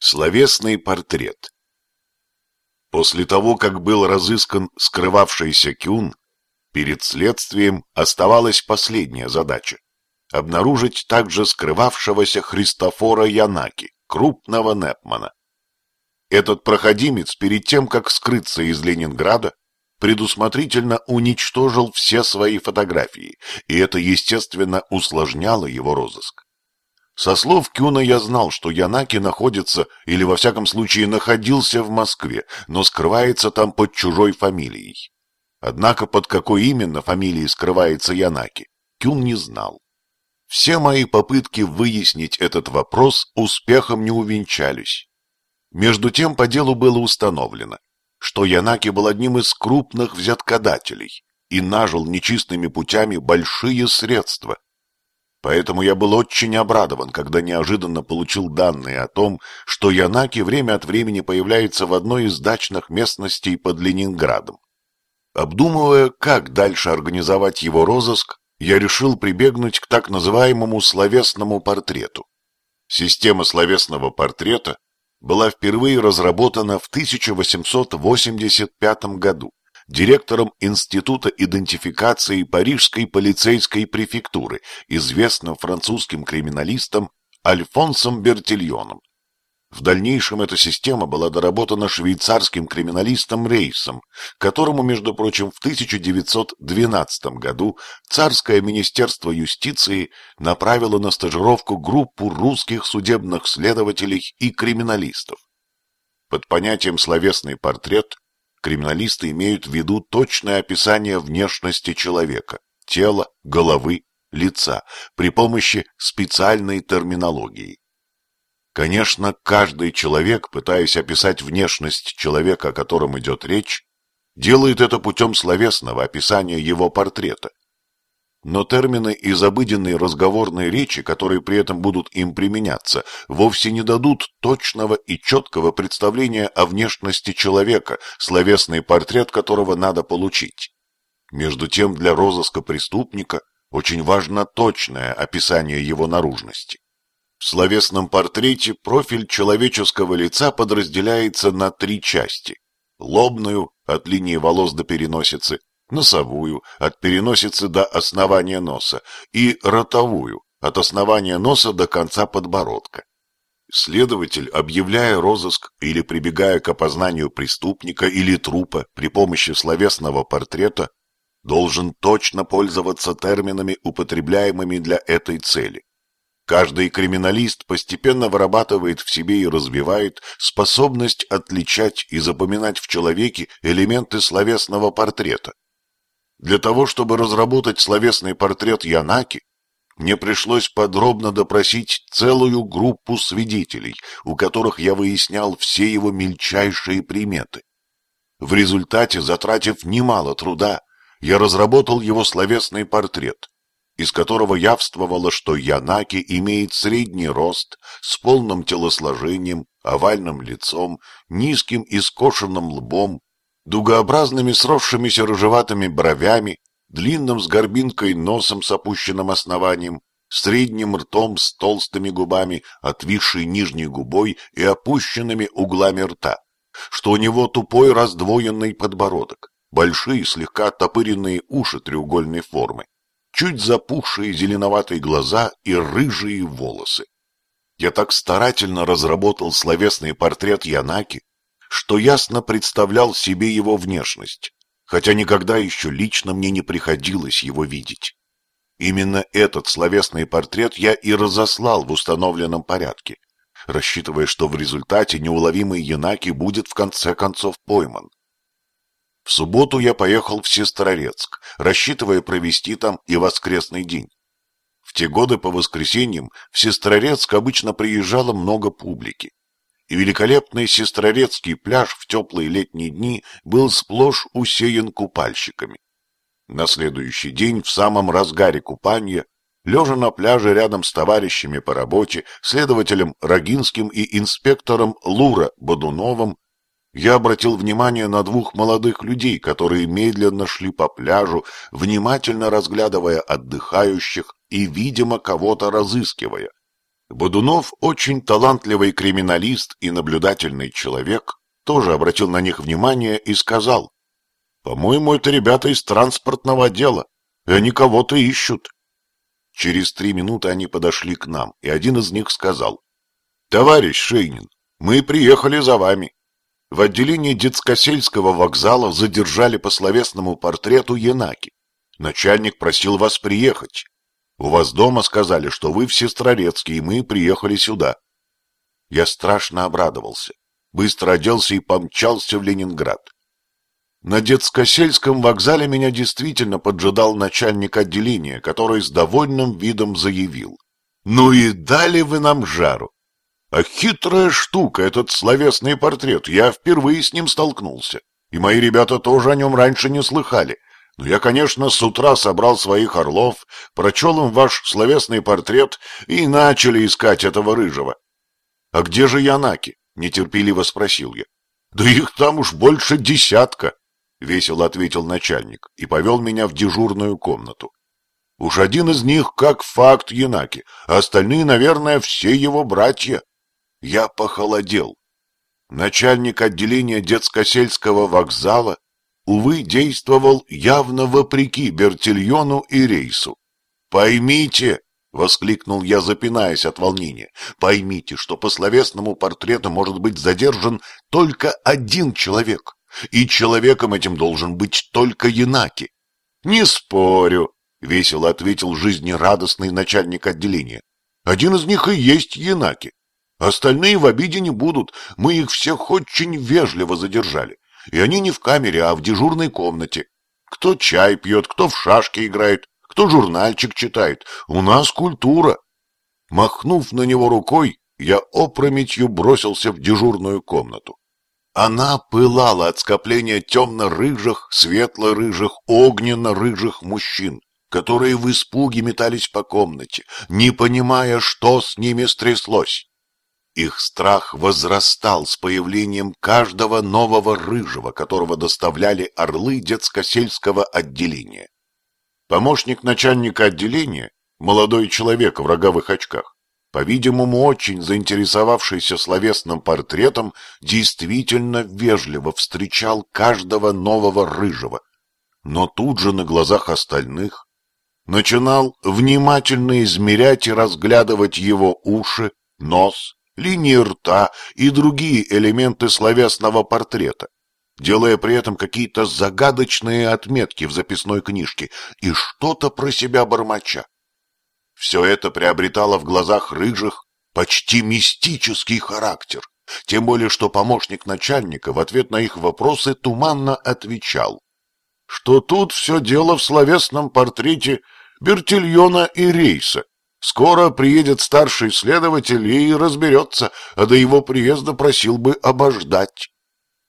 Словесный портрет После того, как был разыскан скрывавшийся Кюн, перед следствием оставалась последняя задача — обнаружить также скрывавшегося Христофора Янаки, крупного Непмана. Этот проходимец, перед тем, как скрыться из Ленинграда, предусмотрительно уничтожил все свои фотографии, и это, естественно, усложняло его розыск. Со слов Кюна я знал, что Янаки находится, или во всяком случае находился в Москве, но скрывается там под чужой фамилией. Однако под какой именно фамилией скрывается Янаки, Кюн не знал. Все мои попытки выяснить этот вопрос успехом не увенчались. Между тем по делу было установлено, что Янаки был одним из крупных взяткодателей и нажил нечистыми путями большие средства, Поэтому я был очень обрадован, когда неожиданно получил данные о том, что Янаки время от времени появляется в одной из дачных местностей под Ленинградом. Обдумывая, как дальше организовать его розыск, я решил прибегнуть к так называемому словесному портрету. Система словесного портрета была впервые разработана в 1885 году директором Института идентификации Парижской полицейской префектуры, известным французским криминалистом Альфонсом Бертильоном. В дальнейшем эта система была доработана швейцарским криминалистом Рейсом, которому, между прочим, в 1912 году Царское министерство юстиции направило на стажировку группу русских судебных следователей и криминалистов. Под понятием «словесный портрет» Криминалисты имеют в виду точное описание внешности человека, тела, головы, лица при помощи специальной терминологии. Конечно, каждый человек, пытаясь описать внешность человека, о котором идет речь, делает это путем словесного описания его портрета, но термины из обыденной разговорной речи, которые при этом будут им применяться, вовсе не дадут точного и четкого представления о внешности человека, словесный портрет которого надо получить. Между тем, для розыска преступника очень важно точное описание его наружности. В словесном портрете профиль человеческого лица подразделяется на три части. Лобную, от линии волос до переносицы, носовую от переносицы до основания носа и ротовую от основания носа до конца подбородка. Следователь, объявляя розыск или прибегая к опознанию преступника или трупа при помощи словесного портрета, должен точно пользоваться терминами, употребляемыми для этой цели. Каждый криминалист постепенно вырабатывает в себе и развивает способность отличать и запоминать в человеке элементы словесного портрета, для того, чтобы разработать словесный портрет Янаки, мне пришлось подробно допросить целую группу свидетелей, у которых я выяснял все его мельчайшие приметы. В результате, затратив немало труда, я разработал его словесный портрет, из которого явствовало, что Янаки имеет средний рост, с полным телосложением, овальным лицом, низким и скошенным лбом, дугообразными сросшимися рыжеватыми бровями, длинным с горбинкой носом с опущенным основанием, средним ртом с толстыми губами, отвисшей нижней губой и опущенными углами рта, что у него тупой раздвоенный подбородок, большие слегка оттопыренные уши треугольной формы, чуть запухшие зеленоватые глаза и рыжие волосы. Я так старательно разработал словесный портрет Янаки, что ясно представлял себе его внешность, хотя никогда еще лично мне не приходилось его видеть. Именно этот словесный портрет я и разослал в установленном порядке, рассчитывая, что в результате неуловимый Янаки будет в конце концов пойман. В субботу я поехал в Сестрорецк, рассчитывая провести там и воскресный день. В те годы по воскресеньям в Сестрорецк обычно приезжало много публики и великолепный Сестрорецкий пляж в теплые летние дни был сплошь усеян купальщиками. На следующий день, в самом разгаре купания, лежа на пляже рядом с товарищами по работе, следователем Рогинским и инспектором Лура Бодуновым, я обратил внимание на двух молодых людей, которые медленно шли по пляжу, внимательно разглядывая отдыхающих и, видимо, кого-то разыскивая. Бодунов, очень талантливый криминалист и наблюдательный человек, тоже обратил на них внимание и сказал, «По-моему, это ребята из транспортного отдела, и они кого-то ищут». Через три минуты они подошли к нам, и один из них сказал, «Товарищ Шейнин, мы приехали за вами. В отделении детскосельского вокзала задержали по словесному портрету Янаки. Начальник просил вас приехать. У вас дома сказали, что вы в Сестрорецке, и мы приехали сюда. Я страшно обрадовался. Быстро оделся и помчался в Ленинград. На детско-сельском вокзале меня действительно поджидал начальник отделения, который с довольным видом заявил. «Ну и дали вы нам жару! А хитрая штука этот словесный портрет, я впервые с ним столкнулся. И мои ребята тоже о нем раньше не слыхали. Но я, конечно, с утра собрал своих орлов, прочел им ваш словесный портрет и начали искать этого рыжего. — А где же Янаки? — нетерпеливо спросил я. — Да их там уж больше десятка, — весело ответил начальник и повел меня в дежурную комнату. Уж один из них как факт Янаки, а остальные, наверное, все его братья. Я похолодел. Начальник отделения детско-сельского вокзала увы, действовал явно вопреки Бертильону и рейсу. «Поймите!» — воскликнул я, запинаясь от волнения. «Поймите, что по словесному портрету может быть задержан только один человек, и человеком этим должен быть только Янаки». «Не спорю», — весело ответил жизнерадостный начальник отделения. «Один из них и есть Янаки. Остальные в обиде не будут, мы их всех очень вежливо задержали. И они не в камере, а в дежурной комнате. Кто чай пьет, кто в шашки играет, кто журнальчик читает. У нас культура. Махнув на него рукой, я опрометью бросился в дежурную комнату. Она пылала от скопления темно-рыжих, светло-рыжих, огненно-рыжих мужчин, которые в испуге метались по комнате, не понимая, что с ними стряслось. Их страх возрастал с появлением каждого нового рыжего, которого доставляли орлы детско-сельского отделения. Помощник начальника отделения, молодой человек в роговых очках, по-видимому, очень заинтересовавшийся словесным портретом, действительно вежливо встречал каждого нового рыжего, но тут же на глазах остальных начинал внимательно измерять и разглядывать его уши, нос, линии рта и другие элементы словесного портрета, делая при этом какие-то загадочные отметки в записной книжке и что-то про себя бормоча. Все это приобретало в глазах рыжих почти мистический характер, тем более что помощник начальника в ответ на их вопросы туманно отвечал, что тут все дело в словесном портрете Бертильона и Рейса, Скоро приедет старший следователь и разберется, а до его приезда просил бы обождать.